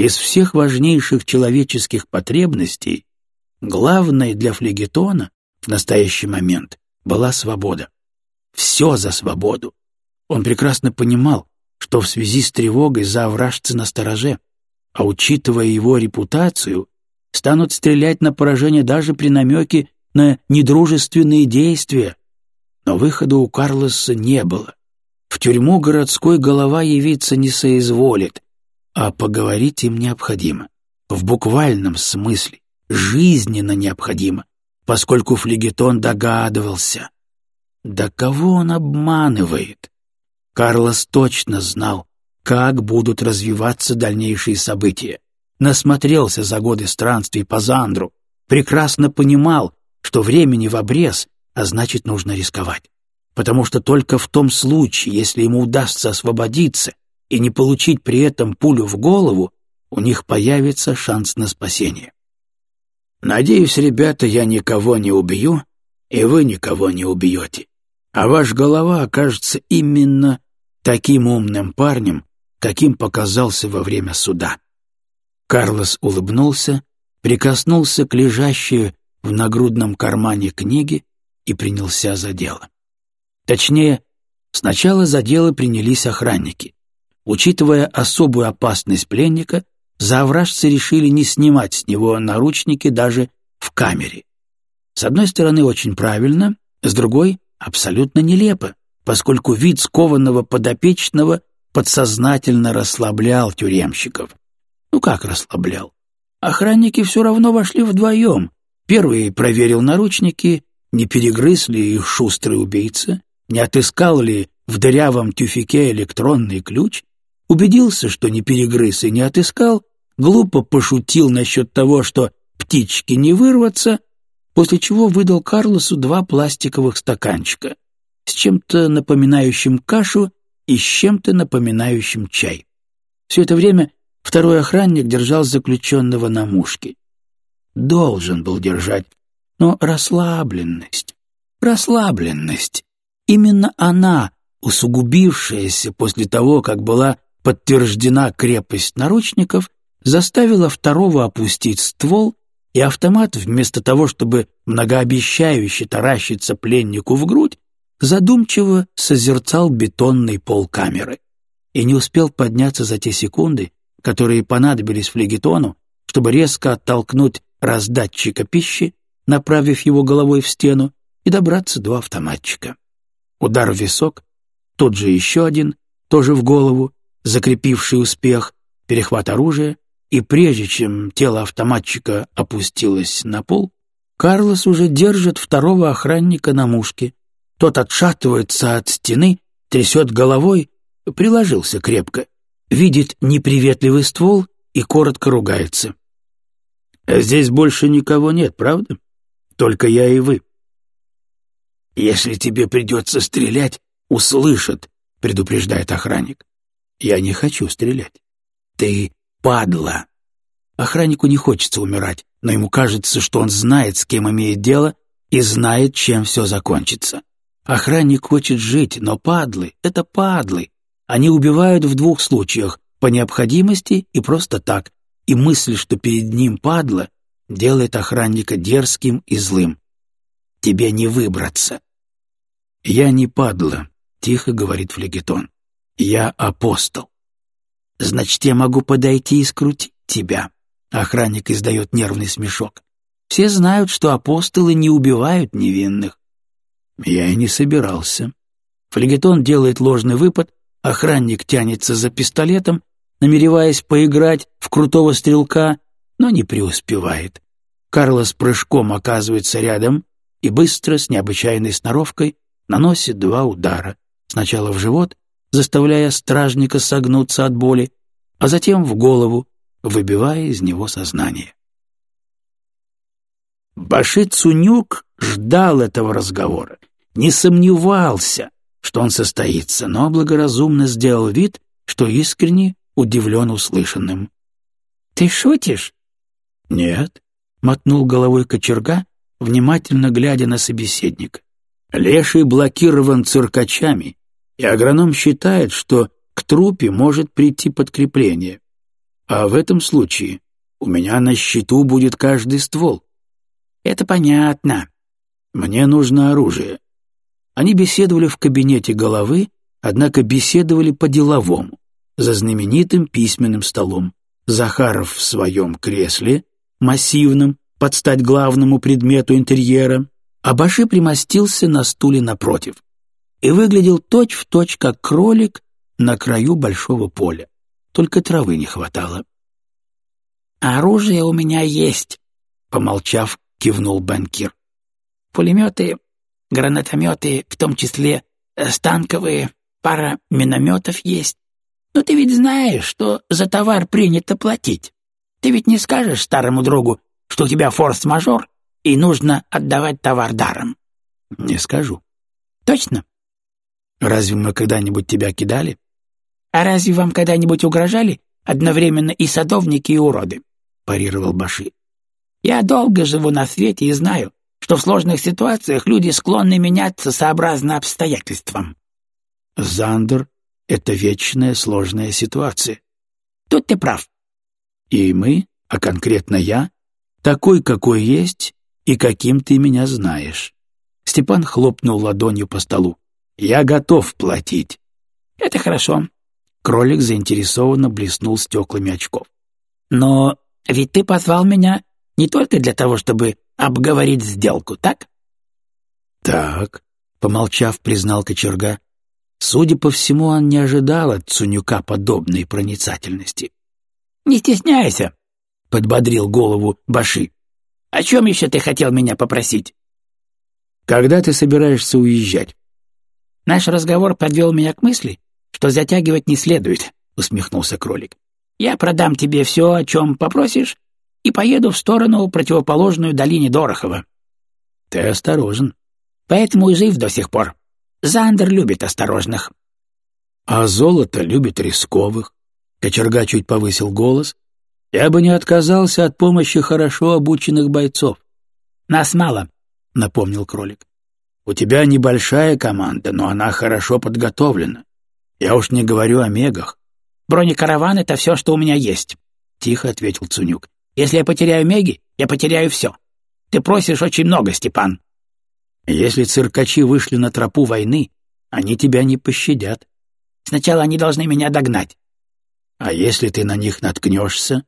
Из всех важнейших человеческих потребностей главной для флегетона в настоящий момент была свобода. Все за свободу. Он прекрасно понимал, что в связи с тревогой за овражцы на стороже, а учитывая его репутацию, станут стрелять на поражение даже при намеке на недружественные действия. Но выхода у Карлоса не было. В тюрьму городской голова явиться не соизволит, а поговорить им необходимо. В буквальном смысле, жизненно необходимо, поскольку флегетон догадывался. Да кого он обманывает? Карлос точно знал, как будут развиваться дальнейшие события. Насмотрелся за годы странствий по Зандру, прекрасно понимал, что времени в обрез, а значит, нужно рисковать. Потому что только в том случае, если ему удастся освободиться и не получить при этом пулю в голову, у них появится шанс на спасение. «Надеюсь, ребята, я никого не убью, и вы никого не убьете. А ваш голова окажется именно таким умным парнем, каким показался во время суда». Карлос улыбнулся, прикоснулся к лежащей в нагрудном кармане книги и принялся за дело. Точнее, сначала за дело принялись охранники. Учитывая особую опасность пленника, завражцы решили не снимать с него наручники даже в камере. С одной стороны, очень правильно, с другой — абсолютно нелепо, поскольку вид скованного подопечного подсознательно расслаблял тюремщиков. Ну как расслаблял? Охранники все равно вошли вдвоем. Первый проверил наручники, не перегрыз ли их шустрый убийца, не отыскал ли в дырявом тюфике электронный ключ, убедился, что не перегрыз и не отыскал, глупо пошутил насчет того, что птички не вырваться, после чего выдал Карлосу два пластиковых стаканчика с чем-то напоминающим кашу и с чем-то напоминающим чай. Все это время второй охранник держал заключенного на мушке. Должен был держать, но расслабленность, расслабленность, именно она, усугубившаяся после того, как была подтверждена крепость наручников, заставила второго опустить ствол, и автомат, вместо того, чтобы многообещающе таращиться пленнику в грудь, задумчиво созерцал бетонный пол камеры и не успел подняться за те секунды, которые понадобились флегетону, чтобы резко оттолкнуть раздатчика пищи, направив его головой в стену, и добраться до автоматчика. Удар в висок, тот же еще один, тоже в голову, закрепивший успех, перехват оружия, и прежде чем тело автоматчика опустилось на пол, Карлос уже держит второго охранника на мушке, тот отшатывается от стены, трясет головой, приложился крепко, видит неприветливый ствол и коротко ругается. «Здесь больше никого нет, правда? Только я и вы». «Если тебе придется стрелять, услышат», — предупреждает охранник. «Я не хочу стрелять. Ты падла». Охраннику не хочется умирать, но ему кажется, что он знает, с кем имеет дело, и знает, чем все закончится. Охранник хочет жить, но падлы — это падлы. Они убивают в двух случаях — по необходимости и просто так, и мысль, что перед ним падла, делает охранника дерзким и злым. Тебе не выбраться. «Я не падла», — тихо говорит флегетон. «Я апостол». «Значит, я могу подойти и скрутить тебя», — охранник издает нервный смешок. «Все знают, что апостолы не убивают невинных. Я и не собирался. Флегетон делает ложный выпад, охранник тянется за пистолетом, намереваясь поиграть в крутого стрелка, но не преуспевает. Карлос прыжком оказывается рядом и быстро, с необычайной сноровкой, наносит два удара. Сначала в живот, заставляя стражника согнуться от боли, а затем в голову, выбивая из него сознание. Баши Цунюк ждал этого разговора не сомневался, что он состоится, но благоразумно сделал вид, что искренне удивлен услышанным. «Ты шутишь?» «Нет», — мотнул головой кочерга, внимательно глядя на собеседника. «Леший блокирован циркачами, и агроном считает, что к трупе может прийти подкрепление. А в этом случае у меня на счету будет каждый ствол. Это понятно. Мне нужно оружие. Они беседовали в кабинете головы, однако беседовали по-деловому, за знаменитым письменным столом. Захаров в своем кресле, массивном, под стать главному предмету интерьера, а Баши примостился на стуле напротив и выглядел точь-в-точь, точь, как кролик на краю большого поля. Только травы не хватало. «Оружие у меня есть», — помолчав, кивнул банкир. «Пулеметы, гранатометы, в том числе э, станковые, пара минометов есть. Но ты ведь знаешь, что за товар принято платить. Ты ведь не скажешь старому другу, что у тебя форс-мажор, и нужно отдавать товар даром. Не скажу. Точно? Разве мы когда-нибудь тебя кидали? А разве вам когда-нибудь угрожали одновременно и садовники, и уроды? Парировал Баши. Я долго живу на свете и знаю, что в сложных ситуациях люди склонны меняться сообразно обстоятельствам. Зандер — это вечная сложная ситуация. Тут ты прав. И мы, а конкретно я, такой, какой есть и каким ты меня знаешь. Степан хлопнул ладонью по столу. Я готов платить. Это хорошо. Кролик заинтересованно блеснул стеклами очков. Но ведь ты позвал меня не только для того, чтобы обговорить сделку, так? Так, помолчав, признал кочерга. Судя по всему, он не ожидал от Цунюка подобной проницательности. «Не стесняйся», — подбодрил голову Баши. «О чем еще ты хотел меня попросить?» «Когда ты собираешься уезжать?» «Наш разговор подвел меня к мысли, что затягивать не следует», — усмехнулся кролик. «Я продам тебе все, о чем попросишь, и поеду в сторону, противоположную долине Дорохова». «Ты осторожен». «Поэтому и жив до сих пор. Зандер любит осторожных». «А золото любит рисковых». Кочерга чуть повысил голос. «Я бы не отказался от помощи хорошо обученных бойцов». «Нас мало», — напомнил кролик. «У тебя небольшая команда, но она хорошо подготовлена. Я уж не говорю о мегах». «Бронекараван — это все, что у меня есть», — тихо ответил Цунюк. «Если я потеряю меги, я потеряю все. Ты просишь очень много, Степан». Если циркачи вышли на тропу войны, они тебя не пощадят. Сначала они должны меня догнать. А если ты на них наткнешься?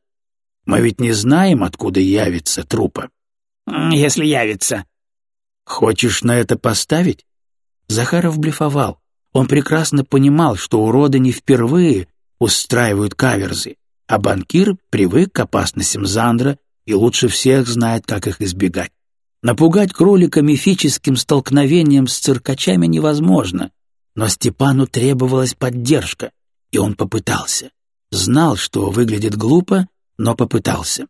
Мы ведь не знаем, откуда явится трупа. Если явится. Хочешь на это поставить? Захаров блефовал. Он прекрасно понимал, что уроды не впервые устраивают каверзы, а банкир привык к опасностям Зандра и лучше всех знает, как их избегать. Напугать кролика мифическим столкновением с циркачами невозможно, но Степану требовалась поддержка, и он попытался. Знал, что выглядит глупо, но попытался.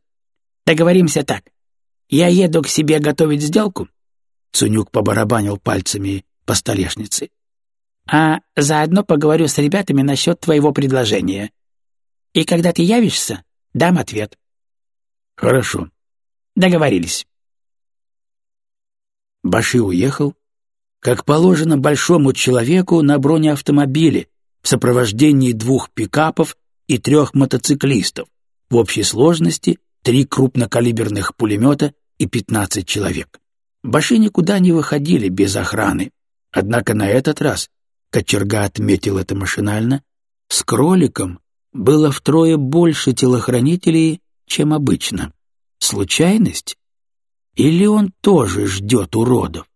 «Договоримся так. Я еду к себе готовить сделку?» Цунюк побарабанил пальцами по столешнице. «А заодно поговорю с ребятами насчет твоего предложения. И когда ты явишься, дам ответ». «Хорошо». «Договорились». Баши уехал, как положено большому человеку на бронеавтомобиле в сопровождении двух пикапов и трех мотоциклистов, в общей сложности три крупнокалиберных пулемета и пятнадцать человек. Баши никуда не выходили без охраны, однако на этот раз, Кочерга отметил это машинально, с кроликом было втрое больше телохранителей, чем обычно. Случайность? Или он тоже ждет уродов?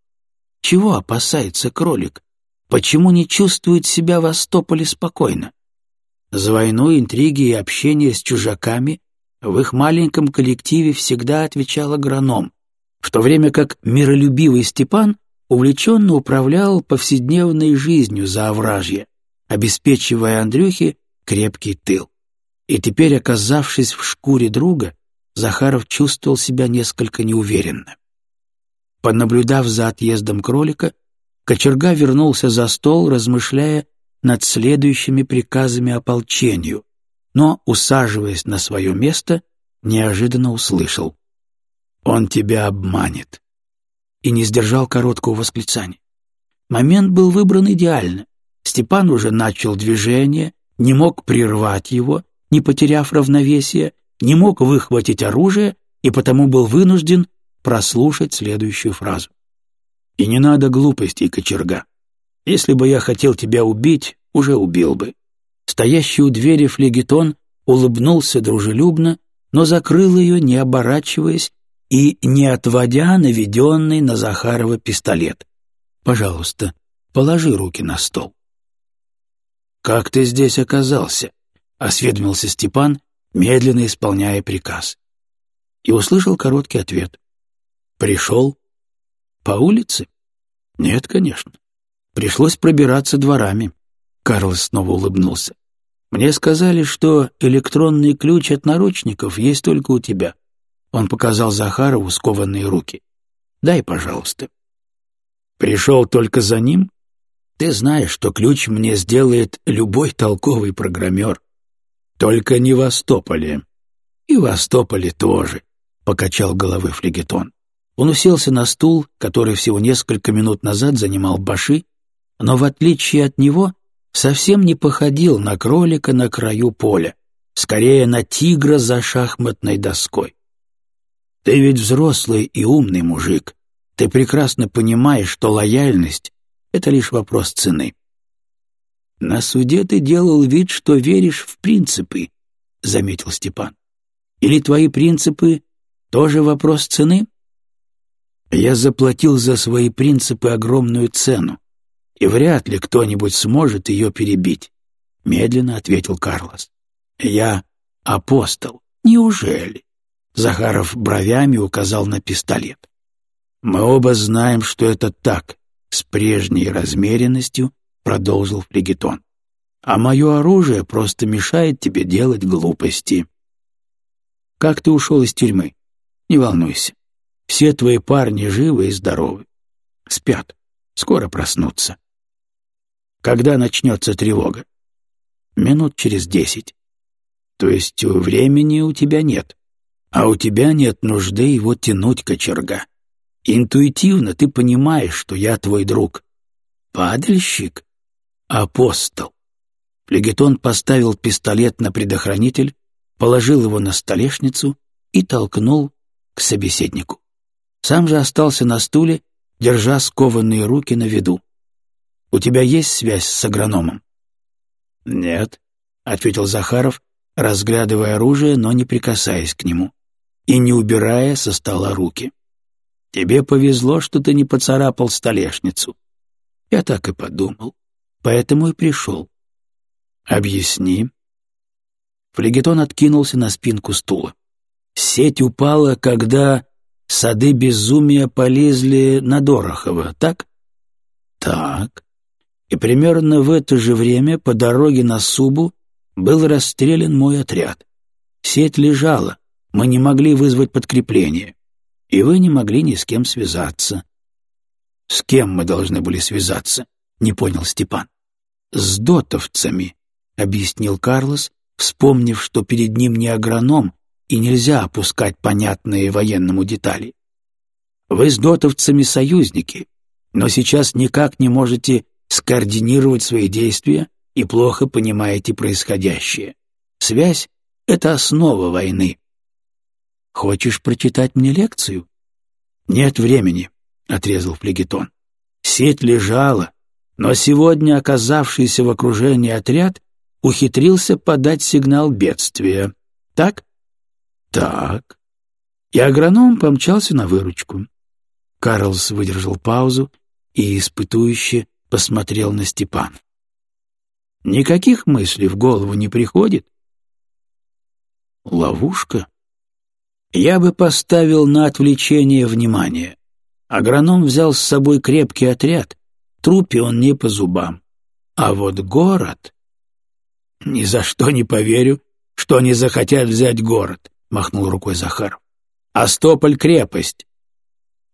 Чего опасается кролик? Почему не чувствует себя в Остополе спокойно? За войну, интриги и общение с чужаками в их маленьком коллективе всегда отвечал агроном, в то время как миролюбивый Степан увлеченно управлял повседневной жизнью за овражье, обеспечивая Андрюхе крепкий тыл. И теперь, оказавшись в шкуре друга, Захаров чувствовал себя несколько неуверенно. Понаблюдав за отъездом кролика, кочерга вернулся за стол, размышляя над следующими приказами ополчению, но, усаживаясь на свое место, неожиданно услышал. «Он тебя обманет!» и не сдержал короткого восклицания. Момент был выбран идеально. Степан уже начал движение, не мог прервать его не потеряв равновесия, не мог выхватить оружие и потому был вынужден прослушать следующую фразу. «И не надо глупостей, кочерга. Если бы я хотел тебя убить, уже убил бы». Стоящий у двери флегетон улыбнулся дружелюбно, но закрыл ее, не оборачиваясь и не отводя наведенный на Захарова пистолет. «Пожалуйста, положи руки на стол». «Как ты здесь оказался?» — осведомился Степан, медленно исполняя приказ. И услышал короткий ответ. «Пришел? По улице?» «Нет, конечно. Пришлось пробираться дворами». Карлос снова улыбнулся. «Мне сказали, что электронный ключ от наручников есть только у тебя». Он показал Захарову скованные руки. «Дай, пожалуйста». «Пришел только за ним?» «Ты знаешь, что ключ мне сделает любой толковый программер. Только не в Остополе. И в Остополе тоже, — покачал головы флегетон. Он уселся на стул, который всего несколько минут назад занимал Баши, но, в отличие от него, совсем не походил на кролика на краю поля, скорее на тигра за шахматной доской. Ты ведь взрослый и умный мужик. Ты прекрасно понимаешь, что лояльность — это лишь вопрос цены. «На суде ты делал вид, что веришь в принципы», — заметил Степан. «Или твои принципы тоже вопрос цены?» «Я заплатил за свои принципы огромную цену, и вряд ли кто-нибудь сможет ее перебить», — медленно ответил Карлос. «Я апостол. Неужели?» Захаров бровями указал на пистолет. «Мы оба знаем, что это так», — с прежней размеренностью продолжил флегетон. «А мое оружие просто мешает тебе делать глупости». «Как ты ушел из тюрьмы? Не волнуйся. Все твои парни живы и здоровы. Спят. Скоро проснутся. Когда начнется тревога? Минут через десять. То есть времени у тебя нет. А у тебя нет нужды его тянуть, кочерга. Интуитивно ты понимаешь, что я твой друг. Падальщик? Апостол. Флегетон поставил пистолет на предохранитель, положил его на столешницу и толкнул к собеседнику. Сам же остался на стуле, держа скованные руки на виду. «У тебя есть связь с агрономом?» «Нет», — ответил Захаров, разглядывая оружие, но не прикасаясь к нему и не убирая со стола руки. «Тебе повезло, что ты не поцарапал столешницу». Я так и подумал поэтому и пришел. Объясни. Флегетон откинулся на спинку стула. Сеть упала, когда сады безумия полезли на Дорохова, так? Так. И примерно в это же время по дороге на Субу был расстрелян мой отряд. Сеть лежала, мы не могли вызвать подкрепление, и вы не могли ни с кем связаться. С кем мы должны были связаться? Не понял Степан с дотовцами», — объяснил Карлос, вспомнив, что перед ним не агроном и нельзя опускать понятные военному детали. «Вы с дотовцами союзники, но сейчас никак не можете скоординировать свои действия и плохо понимаете происходящее. Связь — это основа войны». «Хочешь прочитать мне лекцию?» «Нет времени», — отрезал флегетон. «Сеть лежала, но сегодня оказавшийся в окружении отряд ухитрился подать сигнал бедствия. Так? Так. И агроном помчался на выручку. Карлс выдержал паузу и испытующе посмотрел на Степана. Никаких мыслей в голову не приходит? Ловушка? Я бы поставил на отвлечение внимания. Агроном взял с собой крепкий отряд, трупе он не по зубам. А вот город... «Ни за что не поверю, что они захотят взять город», — махнул рукой Захар. «Астополь — крепость».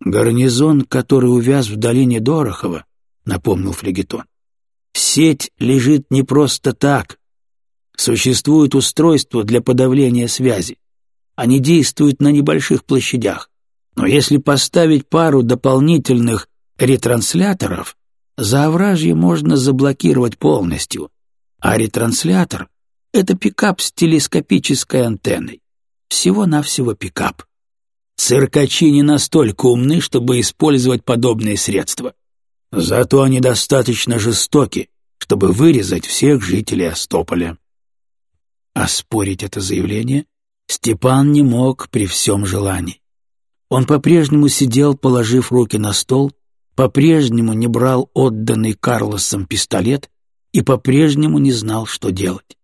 «Гарнизон, который увяз в долине Дорохова», — напомнил Флегетон. «Сеть лежит не просто так. Существуют устройства для подавления связи. Они действуют на небольших площадях. Но если поставить пару дополнительных ретрансляторов, Заовражье можно заблокировать полностью, а ретранслятор Это пикап с телескопической антенной. Всего-навсего пикап. Циркачи не настолько умны, чтобы использовать подобные средства. Зато они достаточно жестоки, чтобы вырезать всех жителей Остополя. Оспорить это заявление Степан не мог при всем желании. Он по-прежнему сидел, положив руки на стол, по-прежнему не брал отданный Карлосом пистолет и по-прежнему не знал, что делать.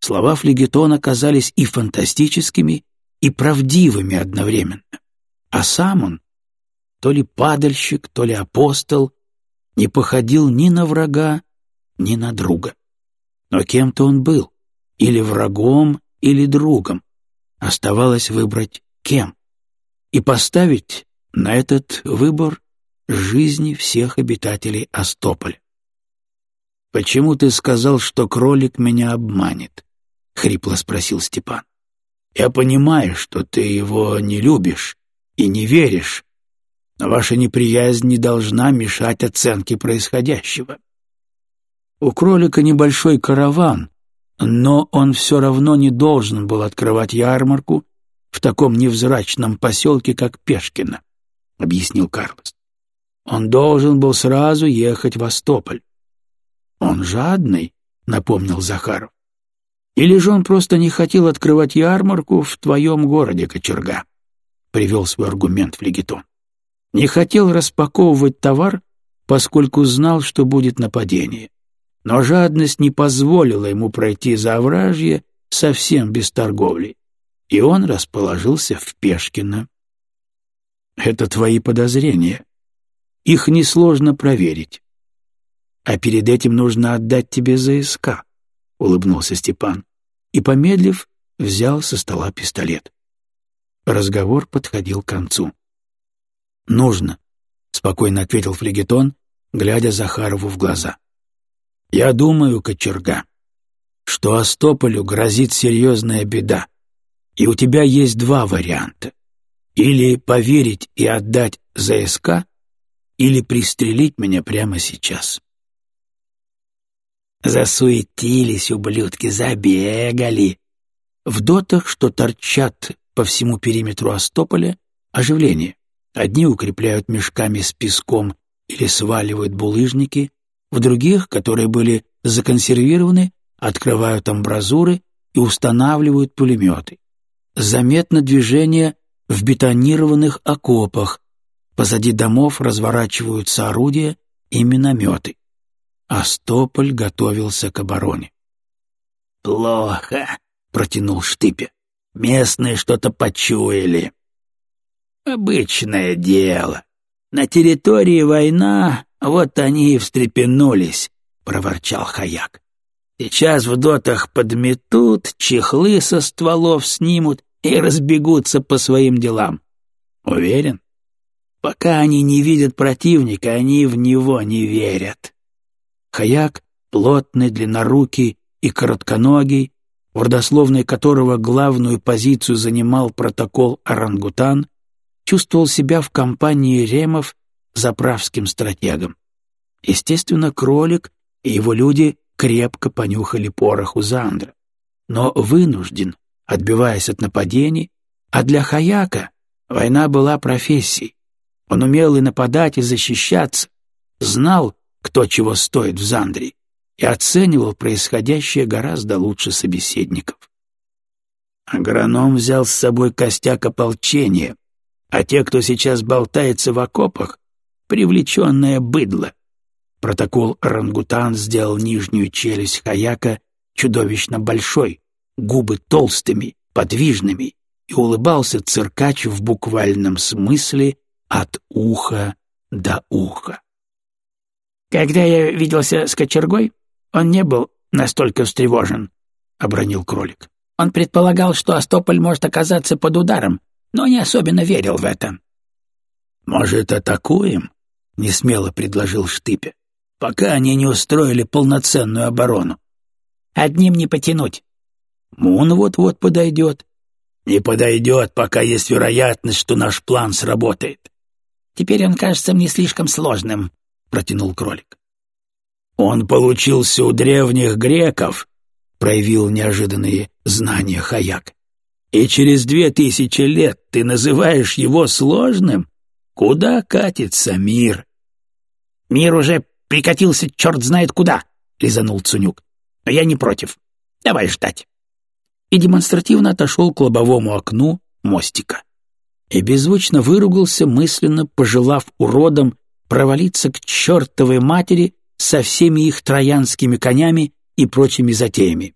Слова флегетона казались и фантастическими, и правдивыми одновременно. А сам он, то ли падальщик, то ли апостол, не походил ни на врага, ни на друга. Но кем-то он был, или врагом, или другом. Оставалось выбрать кем и поставить на этот выбор жизни всех обитателей Остополя. «Почему ты сказал, что кролик меня обманет?» — хрипло спросил Степан. «Я понимаю, что ты его не любишь и не веришь, но ваша неприязнь не должна мешать оценке происходящего. У кролика небольшой караван, но он все равно не должен был открывать ярмарку в таком невзрачном поселке, как Пешкино, — объяснил Карлос. Он должен был сразу ехать в Остополь. Он жадный, — напомнил Захаров. Или же он просто не хотел открывать ярмарку в твоем городе, Кочерга? — привел свой аргумент флегетон. Не хотел распаковывать товар, поскольку знал, что будет нападение. Но жадность не позволила ему пройти за овражье совсем без торговли и он расположился в Пешкино. Это твои подозрения. Их несложно проверить. А перед этим нужно отдать тебе ЗСК, — улыбнулся Степан, и, помедлив, взял со стола пистолет. Разговор подходил к концу. «Нужно», — спокойно ответил флегетон, глядя Захарову в глаза. «Я думаю, кочерга, что Остополю грозит серьезная беда. И у тебя есть два варианта. Или поверить и отдать ЗСК, или пристрелить меня прямо сейчас. Засуетились ублюдки, забегали. В дотах, что торчат по всему периметру Остополя, оживление. Одни укрепляют мешками с песком или сваливают булыжники, в других, которые были законсервированы, открывают амбразуры и устанавливают пулеметы заметно движение в бетонированных окопах. Позади домов разворачиваются орудия и минометы. Астополь готовился к обороне. «Плохо», — протянул Штыпе. «Местные что-то почуяли». «Обычное дело. На территории война, вот они и встрепенулись», — проворчал Хаяк. Сейчас в дотах подметут, чехлы со стволов снимут и разбегутся по своим делам. Уверен? Пока они не видят противника, они в него не верят. Хаяк, плотный, длиннорукий и коротконогий, в родословной которого главную позицию занимал протокол «Орангутан», чувствовал себя в компании ремов заправским стратегом. Естественно, кролик и его люди крепко понюхали порох у Зандра, но вынужден, отбиваясь от нападений, а для Хаяка война была профессией. Он умел и нападать, и защищаться, знал, кто чего стоит в Зандре, и оценивал происходящее гораздо лучше собеседников. Агроном взял с собой костяк ополчения, а те, кто сейчас болтается в окопах, привлеченное быдло. Протокол «Орангутан» сделал нижнюю челюсть Хаяка чудовищно большой, губы толстыми, подвижными, и улыбался циркач в буквальном смысле от уха до уха. «Когда я виделся с кочергой, он не был настолько встревожен», — обронил кролик. «Он предполагал, что Остополь может оказаться под ударом, но не особенно верил в это». «Может, атакуем?» — несмело предложил Штыпе пока они не устроили полноценную оборону. Одним не потянуть. Мун вот-вот подойдет. Не подойдет, пока есть вероятность, что наш план сработает. Теперь он кажется мне слишком сложным, — протянул кролик. Он получился у древних греков, проявил неожиданные знания Хаяк. «И через две тысячи лет ты называешь его сложным? Куда катится мир?» «Мир уже прикатился черт знает куда», — резанул Цунюк. «Но я не против. Давай ждать». И демонстративно отошел к лобовому окну мостика. И беззвучно выругался, мысленно пожелав уродам провалиться к чертовой матери со всеми их троянскими конями и прочими затеями,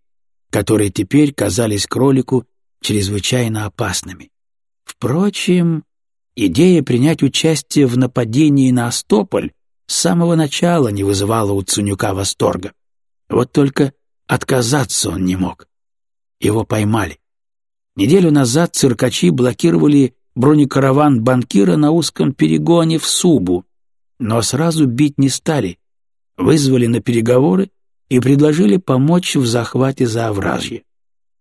которые теперь казались кролику чрезвычайно опасными. Впрочем, идея принять участие в нападении на Остополь с самого начала не вызывала у Цунюка восторга. Вот только отказаться он не мог. Его поймали. Неделю назад циркачи блокировали бронекараван банкира на узком перегоне в Субу, но сразу бить не стали, вызвали на переговоры и предложили помочь в захвате Заовражья,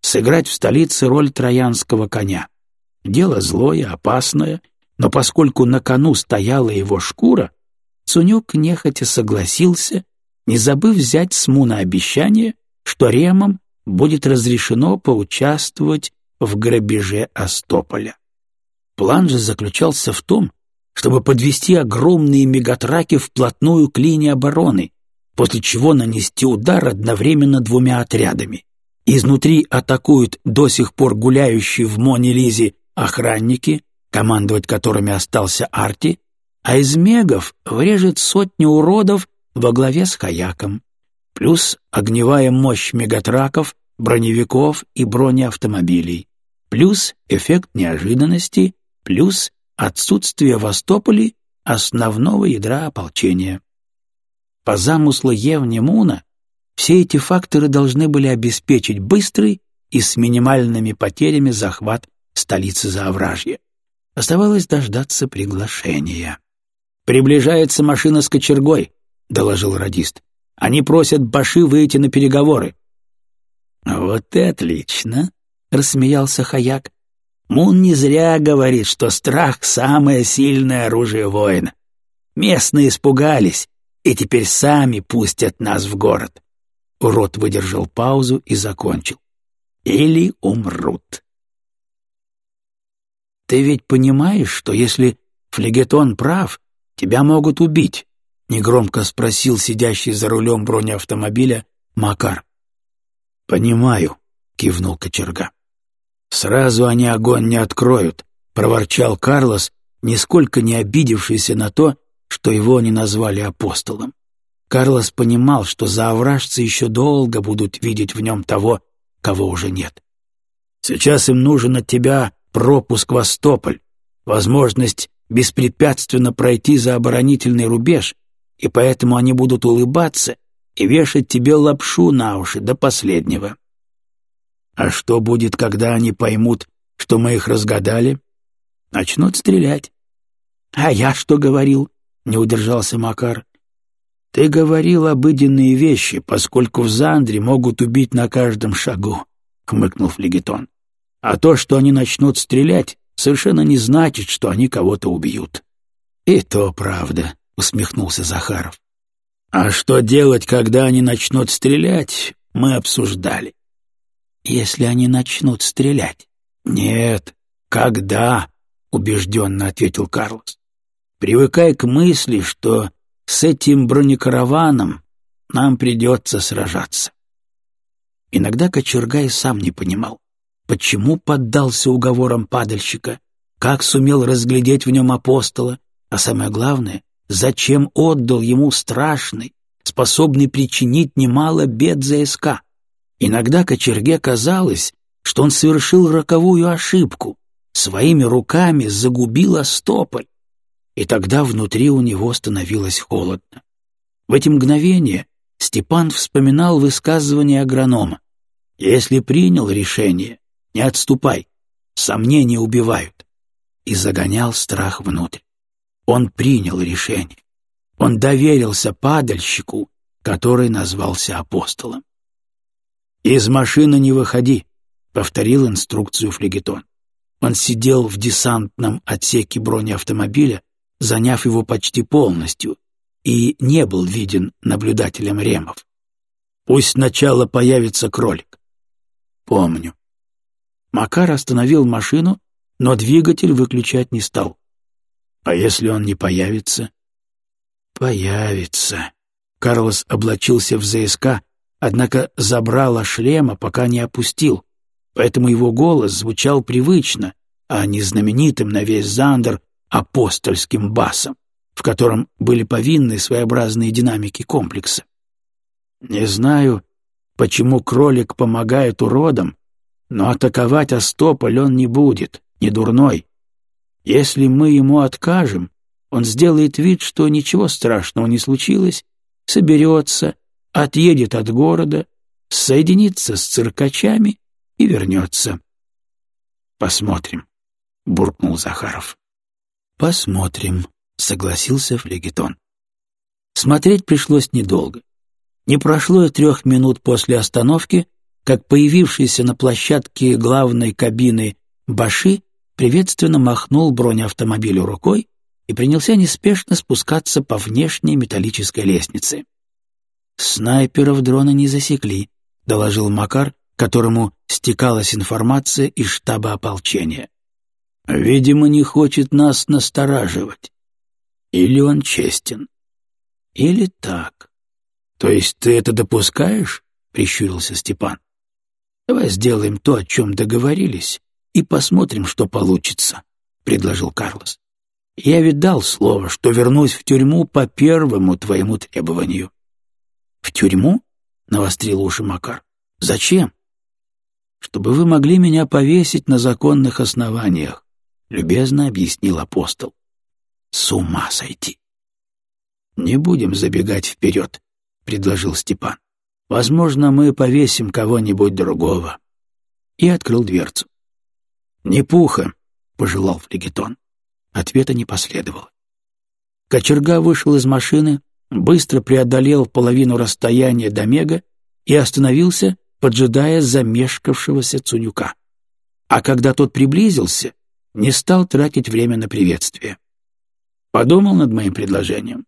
сыграть в столице роль троянского коня. Дело злое, опасное, но поскольку на кону стояла его шкура, Цунюк нехотя согласился, не забыв взять с Муна обещание, что ремам будет разрешено поучаствовать в грабеже Остополя. План же заключался в том, чтобы подвести огромные мегатраки вплотную к линии обороны, после чего нанести удар одновременно двумя отрядами. Изнутри атакуют до сих пор гуляющие в Моне-Лизе охранники, командовать которыми остался Арти, а из мегов врежет сотни уродов во главе с Хаяком, плюс огневая мощь мегатраков, броневиков и бронеавтомобилей, плюс эффект неожиданности, плюс отсутствие в Остополе основного ядра ополчения. По замыслу Евни Муна все эти факторы должны были обеспечить быстрый и с минимальными потерями захват столицы Заовражья. Оставалось дождаться приглашения. «Приближается машина с кочергой», — доложил радист. «Они просят Баши выйти на переговоры». «Вот и отлично», — рассмеялся Хаяк. «Мун не зря говорит, что страх — самое сильное оружие воина. Местные испугались и теперь сами пустят нас в город». Урод выдержал паузу и закончил. «Или умрут». «Ты ведь понимаешь, что если флегетон прав, тебя могут убить?» — негромко спросил сидящий за рулем бронеавтомобиля Макар. «Понимаю», — кивнул кочерга. «Сразу они огонь не откроют», — проворчал Карлос, нисколько не обидевшийся на то, что его не назвали апостолом. Карлос понимал, что заовражцы еще долго будут видеть в нем того, кого уже нет. «Сейчас им нужен от тебя пропуск в Остополь, возможность беспрепятственно пройти за оборонительный рубеж, и поэтому они будут улыбаться и вешать тебе лапшу на уши до последнего. А что будет, когда они поймут, что мы их разгадали? Начнут стрелять. А я что говорил? Не удержался Макар. Ты говорил обыденные вещи, поскольку в Зандре могут убить на каждом шагу, хмыкнул Флегетон. А то, что они начнут стрелять, совершенно не значит, что они кого-то убьют. И то правда, усмехнулся Захаров. А что делать, когда они начнут стрелять, мы обсуждали. Если они начнут стрелять? Нет, когда? убежденно ответил Карлос. Привыкай к мысли, что с этим бронекараваном нам придется сражаться. Иногда кочерга и сам не понимал, почему поддался уговорам падальщика, как сумел разглядеть в нем апостола, а самое главное, зачем отдал ему страшный, способный причинить немало бед ЗСК. Иногда кочерге казалось, что он совершил роковую ошибку, своими руками загубил Остополь, и тогда внутри у него становилось холодно. В эти мгновения Степан вспоминал высказывание агронома. «Если принял решение, не отступай, сомнения убивают», и загонял страх внутрь. Он принял решение. Он доверился падальщику, который назвался апостолом. «Из машины не выходи», — повторил инструкцию флегетон. Он сидел в десантном отсеке бронеавтомобиля, заняв его почти полностью, и не был виден наблюдателем ремов. Пусть сначала появится кролик. Помню. Макар остановил машину, но двигатель выключать не стал. А если он не появится? Появится. Карлос облачился в ЗСК, однако забрало шлема, пока не опустил, поэтому его голос звучал привычно, а не знаменитым на весь Зандер апостольским басом, в котором были повинны своеобразные динамики комплекса. Не знаю, почему кролик помогает уродам, но атаковать Астополь он не будет, не дурной. Если мы ему откажем, он сделает вид, что ничего страшного не случилось, соберется, отъедет от города, соединится с циркачами и вернется. Посмотрим. — буркнул Захаров. «Посмотрим», — согласился флегетон. Смотреть пришлось недолго. Не прошло и трех минут после остановки, как появившийся на площадке главной кабины Баши приветственно махнул бронеавтомобилю рукой и принялся неспешно спускаться по внешней металлической лестнице. «Снайперов дрона не засекли», — доложил Макар, которому стекалась информация из штаба ополчения. Видимо, не хочет нас настораживать. Или он честен. Или так. То есть ты это допускаешь? Прищурился Степан. Давай сделаем то, о чем договорились, и посмотрим, что получится, предложил Карлос. Я ведь дал слово, что вернусь в тюрьму по первому твоему требованию. В тюрьму? навострил уши Макар. Зачем? Чтобы вы могли меня повесить на законных основаниях. — любезно объяснил апостол. «С ума сойти!» «Не будем забегать вперед», — предложил Степан. «Возможно, мы повесим кого-нибудь другого». И открыл дверцу. «Не пуха», — пожелал флегетон. Ответа не последовало. Кочерга вышел из машины, быстро преодолел половину расстояния до Мега и остановился, поджидая замешкавшегося Цунюка. А когда тот приблизился, не стал тратить время на приветствие. Подумал над моим предложением.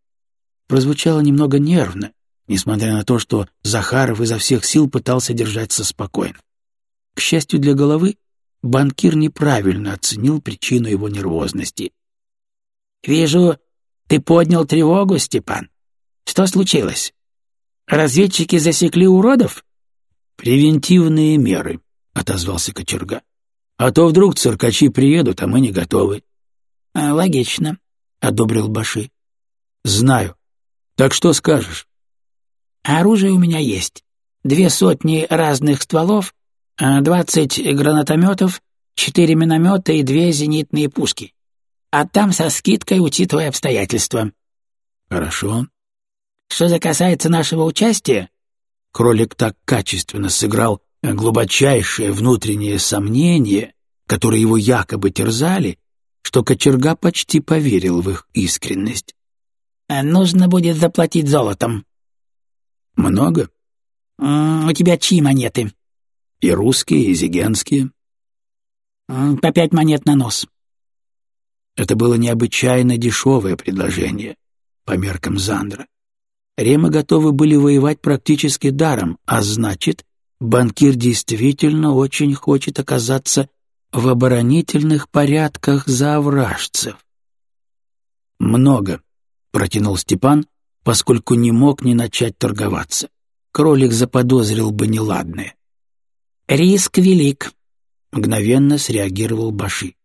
Прозвучало немного нервно, несмотря на то, что Захаров изо всех сил пытался держаться спокойно. К счастью для головы, банкир неправильно оценил причину его нервозности. «Вижу, ты поднял тревогу, Степан. Что случилось? Разведчики засекли уродов?» «Превентивные меры», — отозвался кочерга. А то вдруг циркачи приедут, а мы не готовы. — Логично, — одобрил Баши. — Знаю. Так что скажешь? — Оружие у меня есть. Две сотни разных стволов, а двадцать гранатометов, четыре миномета и две зенитные пушки. А там со скидкой, учитывая обстоятельства. — Хорошо. — Что же касается нашего участия... Кролик так качественно сыграл глубочайшее внутреннее сомнение, которое его якобы терзали, что кочерга почти поверил в их искренность. «Э, «Нужно будет заплатить золотом». «Много?» «У тебя чьи монеты?» «И русские, и зигенские». «По пять монет на нос». Это было необычайно дешевое предложение по меркам Зандра. Ремы готовы были воевать практически даром, а значит, банкир действительно очень хочет оказаться в оборонительных порядках заовражцев. «Много», — протянул Степан, поскольку не мог не начать торговаться. Кролик заподозрил бы неладное. «Риск велик», — мгновенно среагировал Баши.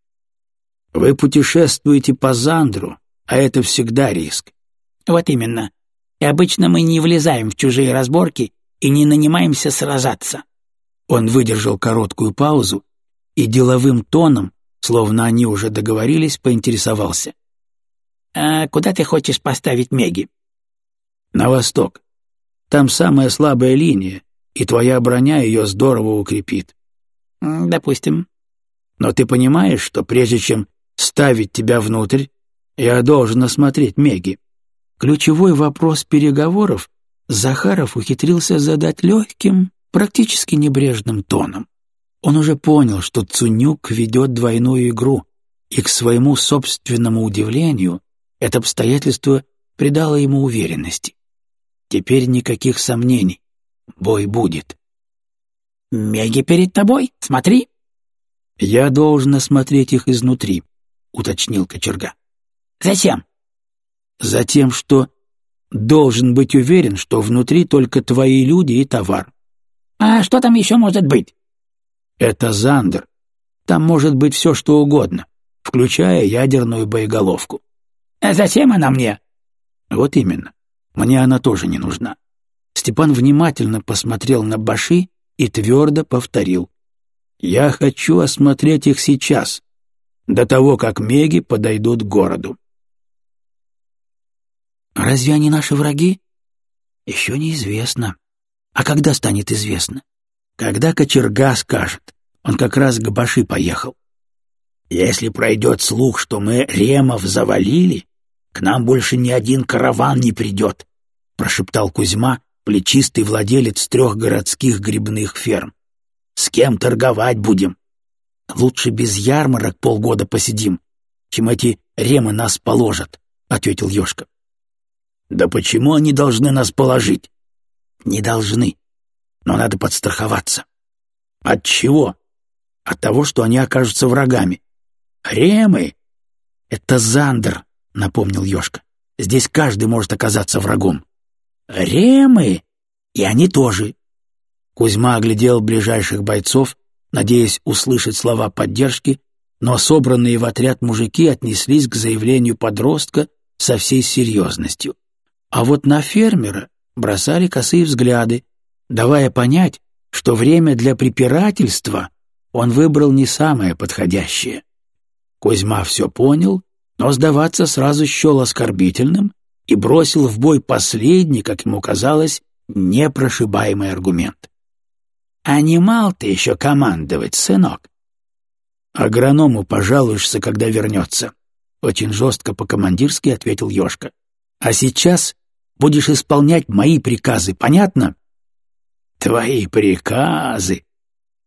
«Вы путешествуете по Зандру, а это всегда риск». «Вот именно. И обычно мы не влезаем в чужие разборки и не нанимаемся сражаться». Он выдержал короткую паузу и деловым тоном, словно они уже договорились, поинтересовался. «А куда ты хочешь поставить Меги?» «На восток. Там самая слабая линия, и твоя броня ее здорово укрепит». «Допустим». «Но ты понимаешь, что прежде чем ставить тебя внутрь, я должен осмотреть Меги?» Ключевой вопрос переговоров Захаров ухитрился задать легким, практически небрежным тоном. Он уже понял, что Цунюк ведет двойную игру, и к своему собственному удивлению это обстоятельство придало ему уверенности. Теперь никаких сомнений. бой будет. «Меги перед тобой, смотри!» «Я должен осмотреть их изнутри», — уточнил кочерга. «Зачем?» «Затем, что должен быть уверен, что внутри только твои люди и товар». «А что там еще может быть?» «Это Зандер. Там может быть все, что угодно, включая ядерную боеголовку». «А зачем она мне?» «Вот именно. Мне она тоже не нужна». Степан внимательно посмотрел на Баши и твердо повторил. «Я хочу осмотреть их сейчас, до того, как меги подойдут к городу». «Разве они наши враги?» «Еще неизвестно. А когда станет известно?» «Когда кочерга скажет. Он как раз к Баши поехал. Если пройдет слух, что мы Ремов завалили, к нам больше ни один караван не придет», — прошептал Кузьма, плечистый владелец трех городских грибных ферм. «С кем торговать будем? Лучше без ярмарок полгода посидим, чем эти ремы нас положат», — ответил Ёшка. «Да почему они должны нас положить?» «Не должны, но надо подстраховаться». «От чего?» «От того, что они окажутся врагами». «Ремы?» «Это Зандер», — напомнил Ёшка. «Здесь каждый может оказаться врагом». «Ремы? И они тоже». Кузьма оглядел ближайших бойцов, надеясь услышать слова поддержки, но собранные в отряд мужики отнеслись к заявлению подростка со всей серьезностью. А вот на фермера бросали косые взгляды, давая понять, что время для препирательства он выбрал не самое подходящее. Кузьма все понял, но сдаваться сразу счел оскорбительным и бросил в бой последний, как ему казалось, непрошибаемый аргумент. «А не мал ты еще командовать, сынок?» «Агроному пожалуешься, когда вернется», — очень жестко по-командирски ответил Ёшка. «А сейчас будешь исполнять мои приказы, понятно?» «Твои приказы!»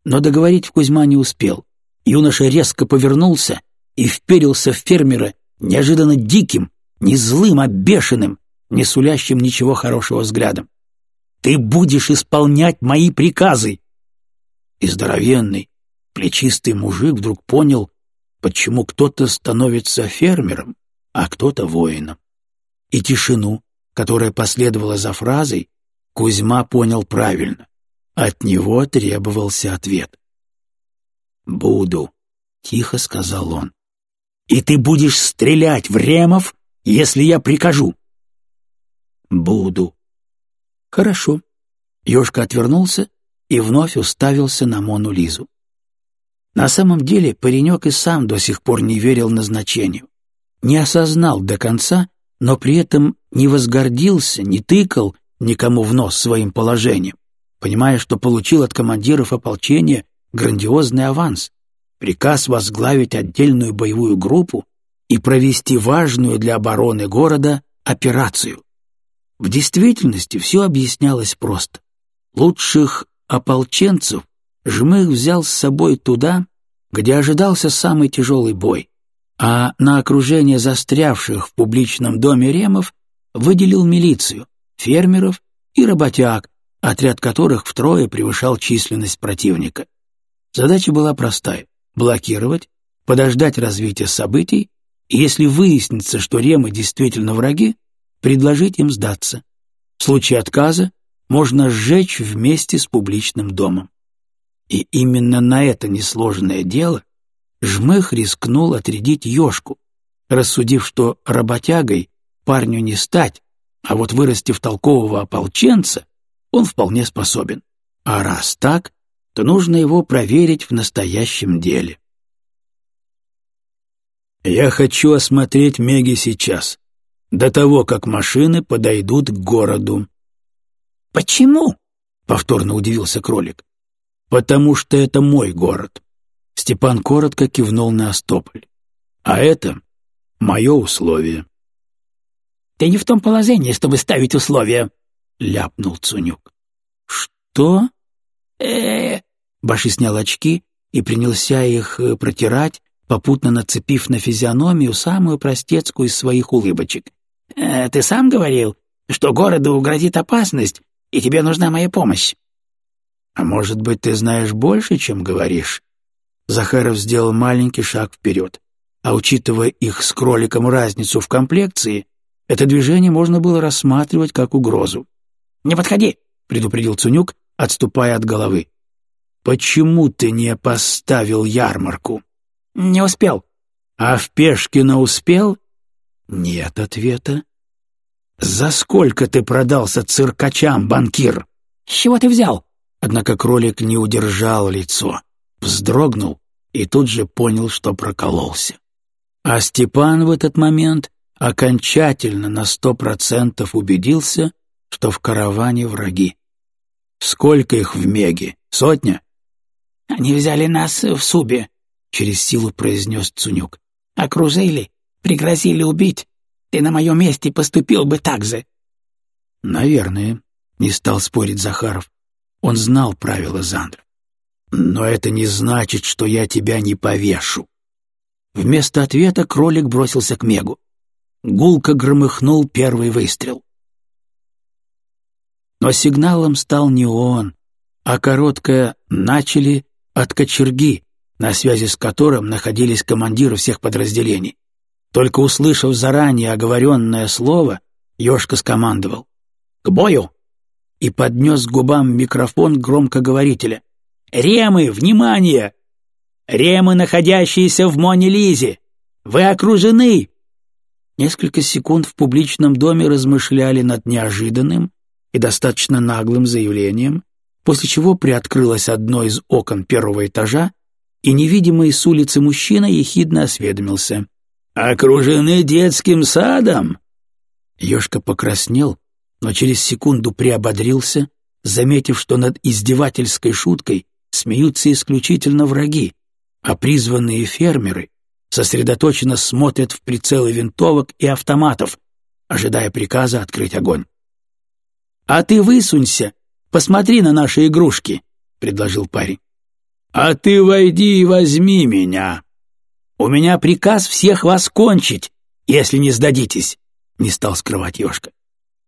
Но договорить Кузьма не успел. Юноша резко повернулся и вперился в фермера неожиданно диким, не злым, а бешеным, не сулящим ничего хорошего взглядом. «Ты будешь исполнять мои приказы!» И здоровенный, плечистый мужик вдруг понял, почему кто-то становится фермером, а кто-то воином. И тишину, которая последовала за фразой, Кузьма понял правильно. От него требовался ответ. «Буду», — тихо сказал он. «И ты будешь стрелять в ремов, если я прикажу?» «Буду». «Хорошо». Ёшка отвернулся и вновь уставился на Мону Лизу. На самом деле паренек и сам до сих пор не верил назначению. Не осознал до конца, но при этом не возгордился, не тыкал никому в нос своим положением, понимая, что получил от командиров ополчения грандиозный аванс, приказ возглавить отдельную боевую группу и провести важную для обороны города операцию. В действительности все объяснялось просто. Лучших ополченцев Жмых взял с собой туда, где ожидался самый тяжелый бой, а на окружение застрявших в публичном доме ремов выделил милицию, фермеров и работяг, отряд которых втрое превышал численность противника. Задача была простая — блокировать, подождать развития событий и если выяснится, что ремы действительно враги, предложить им сдаться. В случае отказа можно сжечь вместе с публичным домом. И именно на это несложное дело Жмых рискнул отрядить Ёшку, рассудив, что работягой парню не стать, а вот вырастив толкового ополченца, он вполне способен. А раз так, то нужно его проверить в настоящем деле. Я хочу осмотреть Меги сейчас, до того, как машины подойдут к городу. Почему? Повторно удивился кролик. Потому что это мой город. Степан коротко кивнул на Остополь. А это мое условие. Ты не в том положении, чтобы ставить условия, ляпнул Цунюк. Что? Э, Баши снял очки и принялся их э, протирать, попутно нацепив на физиономию самую простецкую из своих улыбочек. «Э, «Ты сам говорил, что городу грозит опасность, и тебе нужна моя помощь». «А может быть, ты знаешь больше, чем говоришь?» Захаров сделал маленький шаг вперед. А учитывая их с кроликом разницу в комплекции, это движение можно было рассматривать как угрозу. «Не подходи!» — предупредил Цунюк, отступая от головы. «Почему ты не поставил ярмарку?» «Не успел». «А в Пешкино успел?» «Нет ответа». «За сколько ты продался циркачам, банкир?» «С чего ты взял?» Однако кролик не удержал лицо, вздрогнул и тут же понял, что прокололся. А Степан в этот момент окончательно на сто процентов убедился, что в караване враги. «Сколько их в Меге? Сотня?» «Они взяли нас в Субе», — через силу произнес Цунюк. «Окружили, пригрозили убить. Ты на моем месте поступил бы так же». «Наверное», — не стал спорить Захаров. Он знал правила Зандра. «Но это не значит, что я тебя не повешу». Вместо ответа кролик бросился к Мегу. Гулко громыхнул первый выстрел. Но сигналом стал не он, а короткое «начали» от кочерги, на связи с которым находились командиры всех подразделений. Только услышав заранее оговоренное слово, Ёшка скомандовал «К бою!» и поднес к губам микрофон громкоговорителя. «Ремы, внимание! Ремы, находящиеся в Моне-Лизе! Вы окружены!» Несколько секунд в публичном доме размышляли над неожиданным и достаточно наглым заявлением, после чего приоткрылось одно из окон первого этажа, и невидимый с улицы мужчина ехидно осведомился. «Окружены детским садом?» Ёшка покраснел, но через секунду приободрился, заметив, что над издевательской шуткой смеются исключительно враги, а призванные фермеры сосредоточенно смотрят в прицелы винтовок и автоматов, ожидая приказа открыть огонь. «А ты высунься, посмотри на наши игрушки», — предложил парень. «А ты войди и возьми меня. У меня приказ всех вас кончить, если не сдадитесь», — не стал скрывать Ёшка.